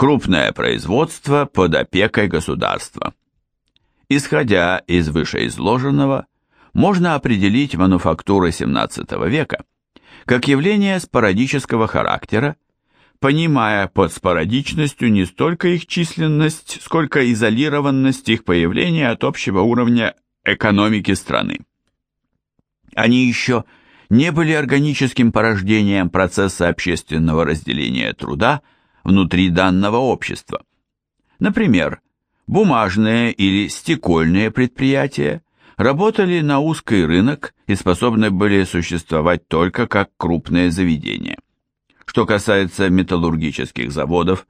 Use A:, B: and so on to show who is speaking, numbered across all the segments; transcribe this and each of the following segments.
A: Крупное производство под опекой государства. Исходя из вышеизложенного, можно определить мануфактуры XVII века как явление спорадического характера, понимая под спорадичностью не столько их численность, сколько изолированность их появления от общего уровня экономики страны. Они еще не были органическим порождением процесса общественного разделения труда внутри данного общества. Например, бумажные или стекольные предприятия работали на узкий рынок и способны были существовать только как крупные заведения. Что касается металлургических заводов,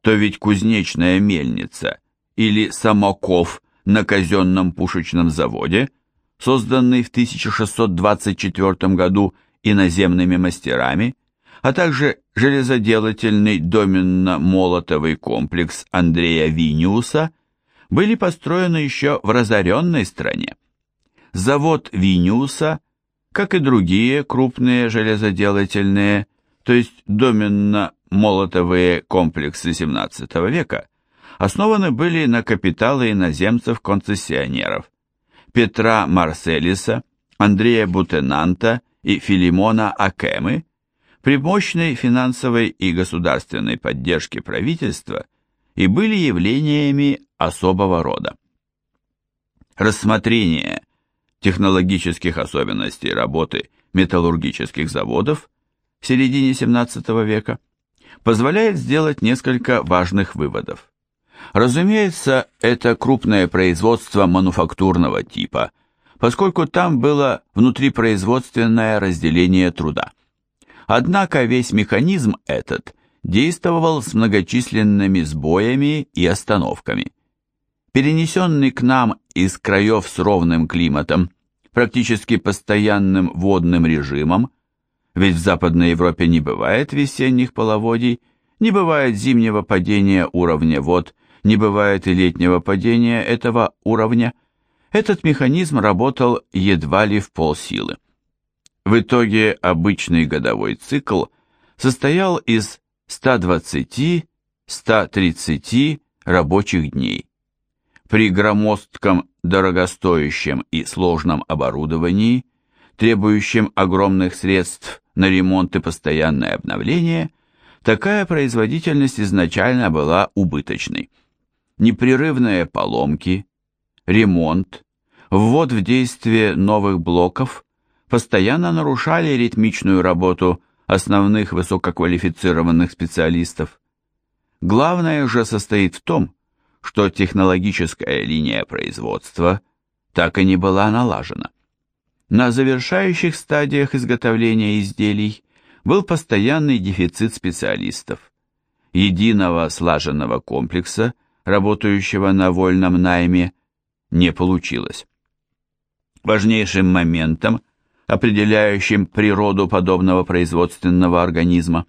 A: то ведь кузнечная мельница или самоков на казенном пушечном заводе, созданный в 1624 году иноземными мастерами, а также железоделательный доменно-молотовый комплекс Андрея Виниуса были построены еще в разоренной стране. Завод Виниуса, как и другие крупные железоделательные, то есть доменно-молотовые комплексы XVII века, основаны были на капиталы иноземцев-концессионеров Петра Марселиса, Андрея Бутенанта и Филимона Акемы, при мощной финансовой и государственной поддержке правительства и были явлениями особого рода. Рассмотрение технологических особенностей работы металлургических заводов в середине XVII века позволяет сделать несколько важных выводов. Разумеется, это крупное производство мануфактурного типа, поскольку там было внутрипроизводственное разделение труда. Однако весь механизм этот действовал с многочисленными сбоями и остановками – перенесенный к нам из краев с ровным климатом, практически постоянным водным режимом, ведь в Западной Европе не бывает весенних половодий, не бывает зимнего падения уровня вод, не бывает и летнего падения этого уровня, этот механизм работал едва ли в полсилы. В итоге обычный годовой цикл состоял из 120-130 рабочих дней. При громоздком, дорогостоящем и сложном оборудовании, требующем огромных средств на ремонт и постоянное обновление, такая производительность изначально была убыточной. Непрерывные поломки, ремонт, ввод в действие новых блоков постоянно нарушали ритмичную работу основных высококвалифицированных специалистов. Главное же состоит в том, что технологическая линия производства так и не была налажена. На завершающих стадиях изготовления изделий был постоянный дефицит специалистов. Единого слаженного комплекса, работающего на вольном найме, не получилось. Важнейшим моментом, определяющим природу подобного производственного организма,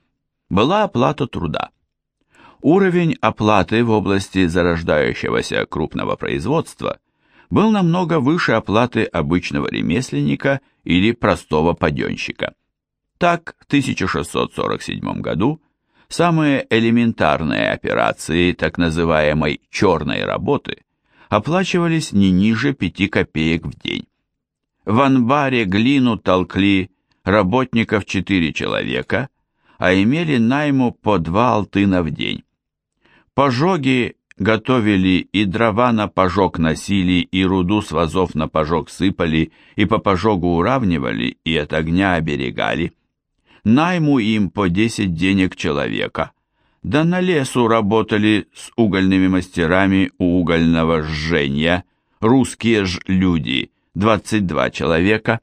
A: была оплата труда. Уровень оплаты в области зарождающегося крупного производства был намного выше оплаты обычного ремесленника или простого паденщика. Так, в 1647 году самые элементарные операции так называемой «черной работы» оплачивались не ниже 5 копеек в день. В анбаре глину толкли работников 4 человека, а имели найму по 2 алтына в день. Пожоги готовили и дрова на пожог носили, и руду с вазов на пожог сыпали, и по пожогу уравнивали, и от огня оберегали. Найму им по десять денег человека. Да на лесу работали с угольными мастерами угольного жжения, русские ж люди, двадцать два человека,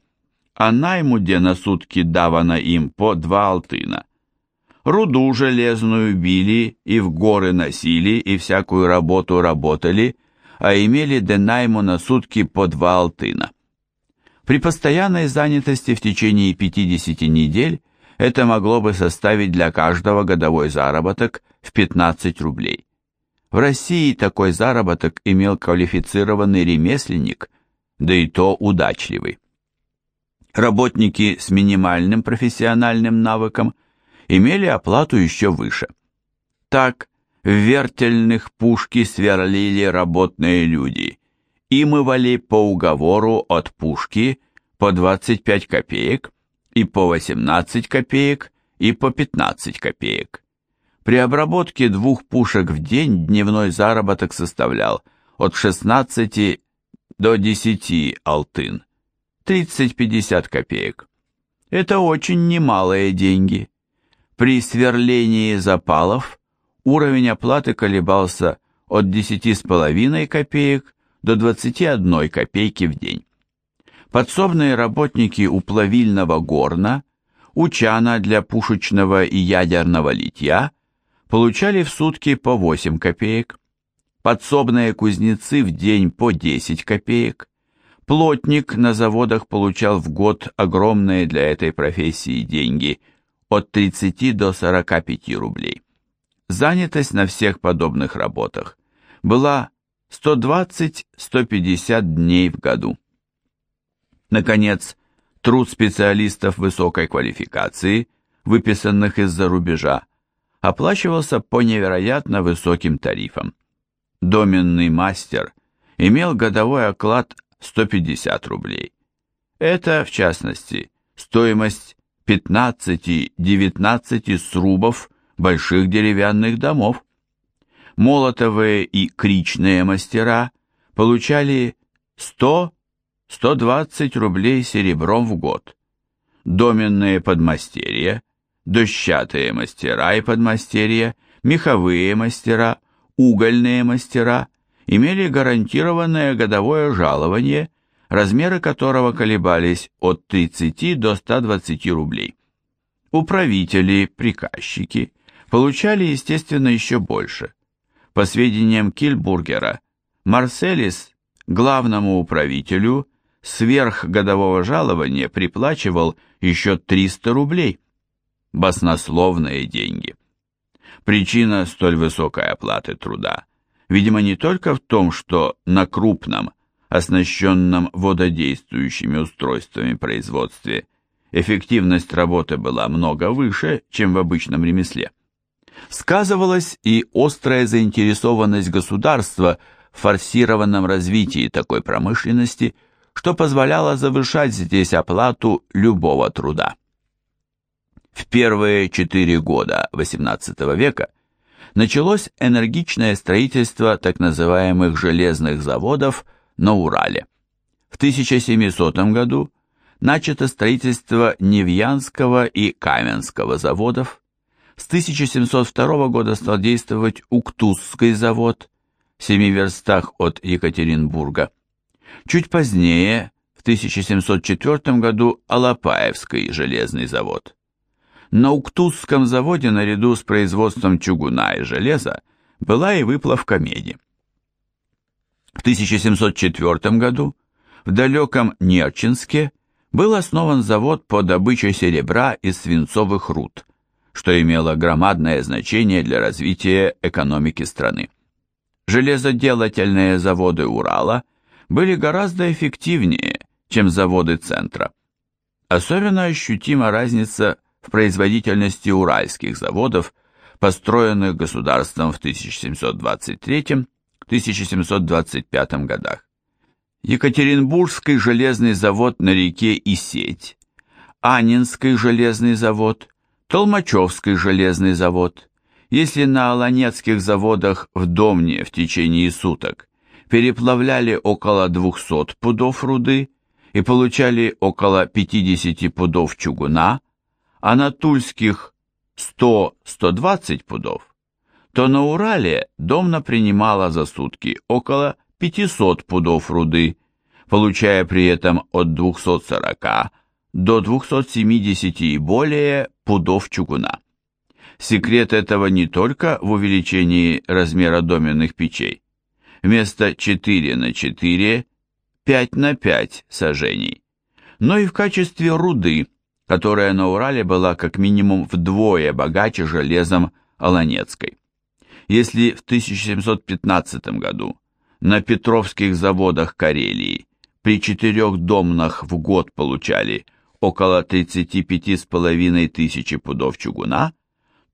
A: а найму где на сутки давано им по два алтына руду железную били и в горы носили, и всякую работу работали, а имели денайму на сутки по два алтына. При постоянной занятости в течение 50 недель это могло бы составить для каждого годовой заработок в 15 рублей. В России такой заработок имел квалифицированный ремесленник, да и то удачливый. Работники с минимальным профессиональным навыком – имели оплату еще выше. Так, В вертельных пушки сверлили работные люди и мывали по уговору от пушки по 25 копеек и по 18 копеек и по 15 копеек. При обработке двух пушек в день дневной заработок составлял от 16 до 10 алтын, 30-50 копеек. Это очень немалые деньги. При сверлении запалов уровень оплаты колебался от 10,5 копеек до 21 копейки в день. Подсобные работники у плавильного горна, у чана для пушечного и ядерного литья получали в сутки по 8 копеек, подсобные кузнецы в день по 10 копеек, плотник на заводах получал в год огромные для этой профессии деньги от 30 до 45 рублей. Занятость на всех подобных работах была 120-150 дней в году. Наконец, труд специалистов высокой квалификации, выписанных из-за рубежа, оплачивался по невероятно высоким тарифам. Доменный мастер имел годовой оклад 150 рублей. Это, в частности, стоимость 15-19 срубов больших деревянных домов. Молотовые и кричные мастера получали 100 120 рублей серебром в год. Доменные подмастерья, дощатые мастера и подмастерья, меховые мастера, угольные мастера имели гарантированное годовое жалование, размеры которого колебались от 30 до 120 рублей. Управители, приказчики получали, естественно, еще больше. По сведениям Кильбургера, Марселис главному управителю сверх годового жалования приплачивал еще 300 рублей. Баснословные деньги. Причина столь высокой оплаты труда, видимо, не только в том, что на крупном, оснащенном вододействующими устройствами производстве, эффективность работы была много выше, чем в обычном ремесле. Сказывалась и острая заинтересованность государства в форсированном развитии такой промышленности – что позволяло завышать здесь оплату любого труда. В первые четыре года XVIII века началось энергичное строительство так называемых железных заводов на Урале. В 1700 году начато строительство Невьянского и Каменского заводов. С 1702 года стал действовать Уктузский завод в семи верстах от Екатеринбурга. Чуть позднее, в 1704 году, Алапаевский железный завод. На Уктузском заводе наряду с производством чугуна и железа была и выплавка меди. В 1704 году в далеком Нерчинске был основан завод по добыче серебра из свинцовых руд, что имело громадное значение для развития экономики страны. Железоделательные заводы Урала – были гораздо эффективнее, чем заводы центра. Особенно ощутима разница в производительности уральских заводов, построенных государством в 1723-1725 годах. Екатеринбургский железный завод на реке Исеть, Анинский железный завод, Толмачевский железный завод. Если на Аланецких заводах в Домне в течение суток переплавляли около 200 пудов руды и получали около 50 пудов чугуна, а на Тульских 100-120 пудов, то на Урале Домна принимала за сутки около 500 пудов руды, получая при этом от 240 до 270 и более пудов чугуна. Секрет этого не только в увеличении размера доменных печей, вместо 4 на 4, 5 на 5 сажений, но и в качестве руды, которая на Урале была как минимум вдвое богаче железом Аланецкой. Если в 1715 году на Петровских заводах Карелии при четырех домнах в год получали около 35,5 тысячи пудов чугуна,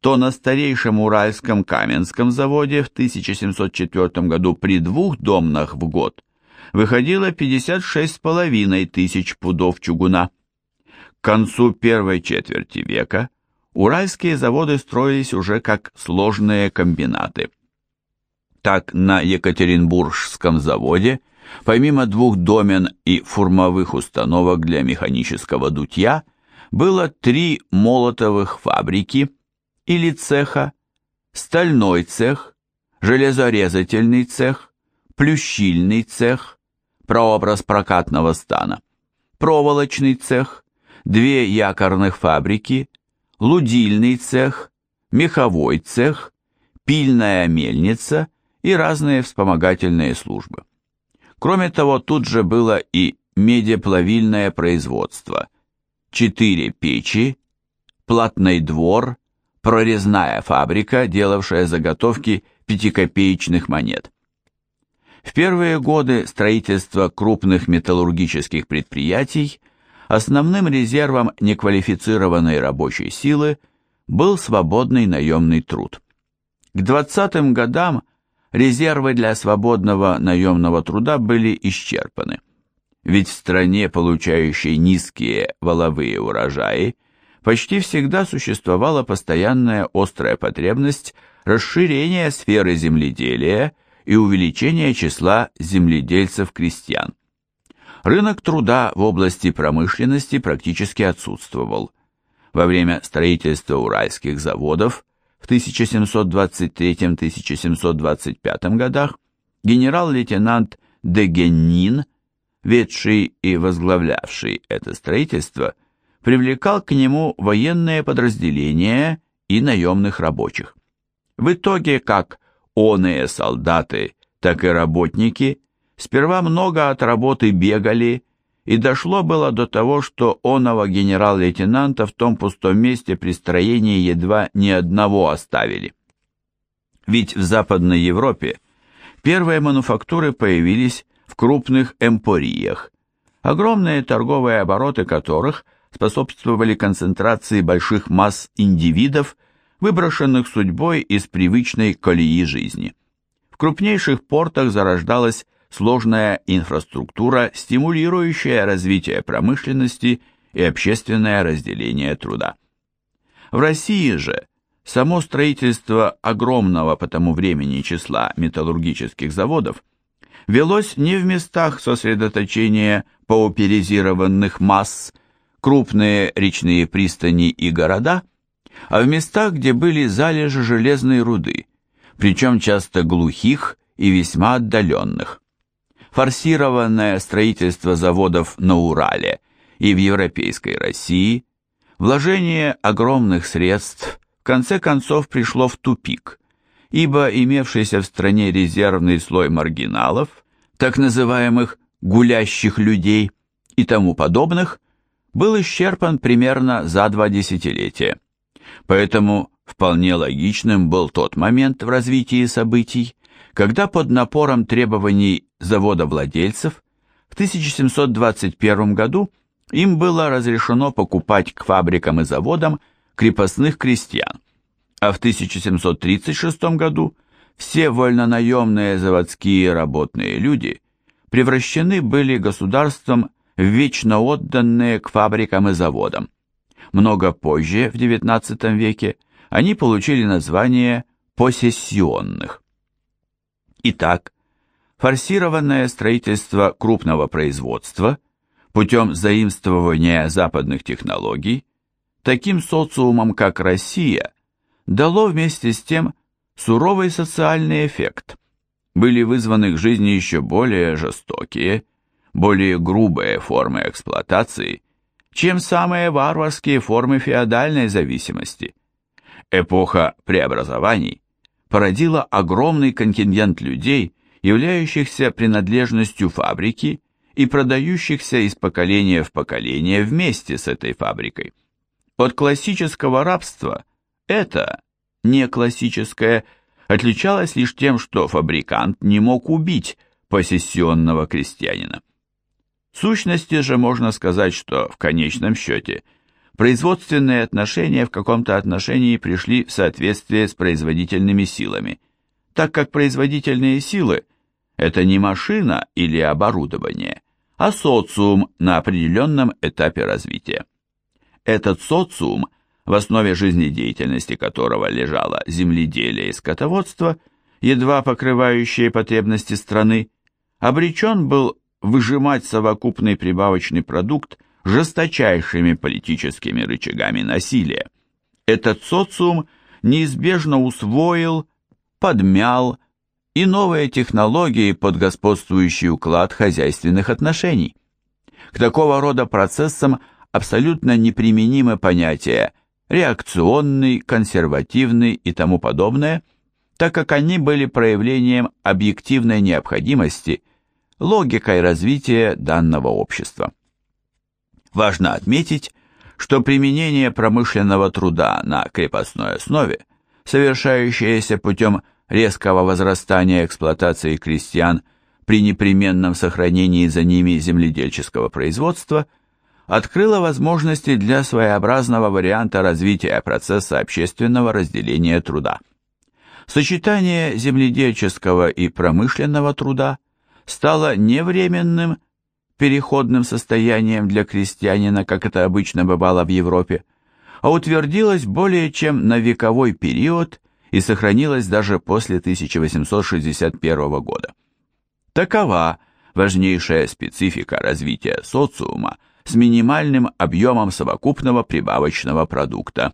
A: то на старейшем Уральском Каменском заводе в 1704 году при двух домнах в год выходило 56,5 тысяч пудов чугуна. Концу первой четверти века уральские заводы строились уже как сложные комбинаты. Так на Екатеринбургском заводе, помимо двух домен и фурмовых установок для механического дутья, было три молотовых фабрики или цеха, стальной цех, железорезательный цех, плющильный цех, прообраз прокатного стана, проволочный цех, две якорных фабрики, лудильный цех, меховой цех, пильная мельница и разные вспомогательные службы. Кроме того, тут же было и медеплавильное производство, четыре печи, платный двор, прорезная фабрика, делавшая заготовки пятикопеечных монет. В первые годы строительства крупных металлургических предприятий основным резервом неквалифицированной рабочей силы был свободный наемный труд. К 20-м годам резервы для свободного наемного труда были исчерпаны. Ведь в стране, получающей низкие валовые урожаи, почти всегда существовала постоянная острая потребность расширения сферы земледелия и увеличения числа земледельцев-крестьян. Рынок труда в области промышленности практически отсутствовал. Во время строительства уральских заводов в 1723-1725 годах генерал-лейтенант Дегеннин, ведший и возглавлявший это строительство, привлекал к нему военные подразделения и наемных рабочих. В итоге как оные солдаты, так и работники Сперва много от работы бегали, и дошло было до того, что оного генерал-лейтенанта в том пустом месте при строении едва ни одного оставили. Ведь в Западной Европе первые мануфактуры появились в крупных эмпориях, огромные торговые обороты которых способствовали концентрации больших масс индивидов, выброшенных судьбой из привычной колеи жизни. В крупнейших портах зарождалась сложная инфраструктура, стимулирующая развитие промышленности и общественное разделение труда. В России же само строительство огромного по тому времени числа металлургических заводов велось не в местах сосредоточения пауперизированных масс, крупные речные пристани и города, а в местах, где были залежи железной руды, причем часто глухих и весьма отдаленных форсированное строительство заводов на Урале и в Европейской России, вложение огромных средств в конце концов пришло в тупик, ибо имевшийся в стране резервный слой маргиналов, так называемых «гулящих людей» и тому подобных, был исчерпан примерно за два десятилетия. Поэтому вполне логичным был тот момент в развитии событий, когда под напором требований завода-владельцев в 1721 году им было разрешено покупать к фабрикам и заводам крепостных крестьян, а в 1736 году все вольнонаемные заводские работные люди превращены были государством в вечно отданные к фабрикам и заводам. Много позже, в XIX веке, они получили название посессионных. Итак, форсированное строительство крупного производства путем заимствования западных технологий таким социумом, как Россия, дало вместе с тем суровый социальный эффект. Были вызваны к жизни еще более жестокие, более грубые формы эксплуатации, чем самые варварские формы феодальной зависимости. Эпоха преобразований породила огромный контингент людей, являющихся принадлежностью фабрики и продающихся из поколения в поколение вместе с этой фабрикой. От классического рабства это, не классическое, отличалось лишь тем, что фабрикант не мог убить посессионного крестьянина. В сущности же можно сказать, что в конечном счете производственные отношения в каком-то отношении пришли в соответствие с производительными силами, так как производительные силы – это не машина или оборудование, а социум на определенном этапе развития. Этот социум, в основе жизнедеятельности которого лежало земледелие и скотоводство, едва покрывающие потребности страны, обречен был выжимать совокупный прибавочный продукт жесточайшими политическими рычагами насилия. Этот социум неизбежно усвоил, подмял и новые технологии под господствующий уклад хозяйственных отношений. К такого рода процессам абсолютно неприменимы понятия реакционный, консервативный и тому подобное, так как они были проявлением объективной необходимости, логикой развития данного общества. Важно отметить, что применение промышленного труда на крепостной основе, совершающееся путем резкого возрастания эксплуатации крестьян при непременном сохранении за ними земледельческого производства, открыло возможности для своеобразного варианта развития процесса общественного разделения труда. Сочетание земледельческого и промышленного труда стало не временным переходным состоянием для крестьянина, как это обычно бывало в Европе, а утвердилась более чем на вековой период и сохранилась даже после 1861 года. Такова важнейшая специфика развития социума с минимальным объемом совокупного прибавочного продукта,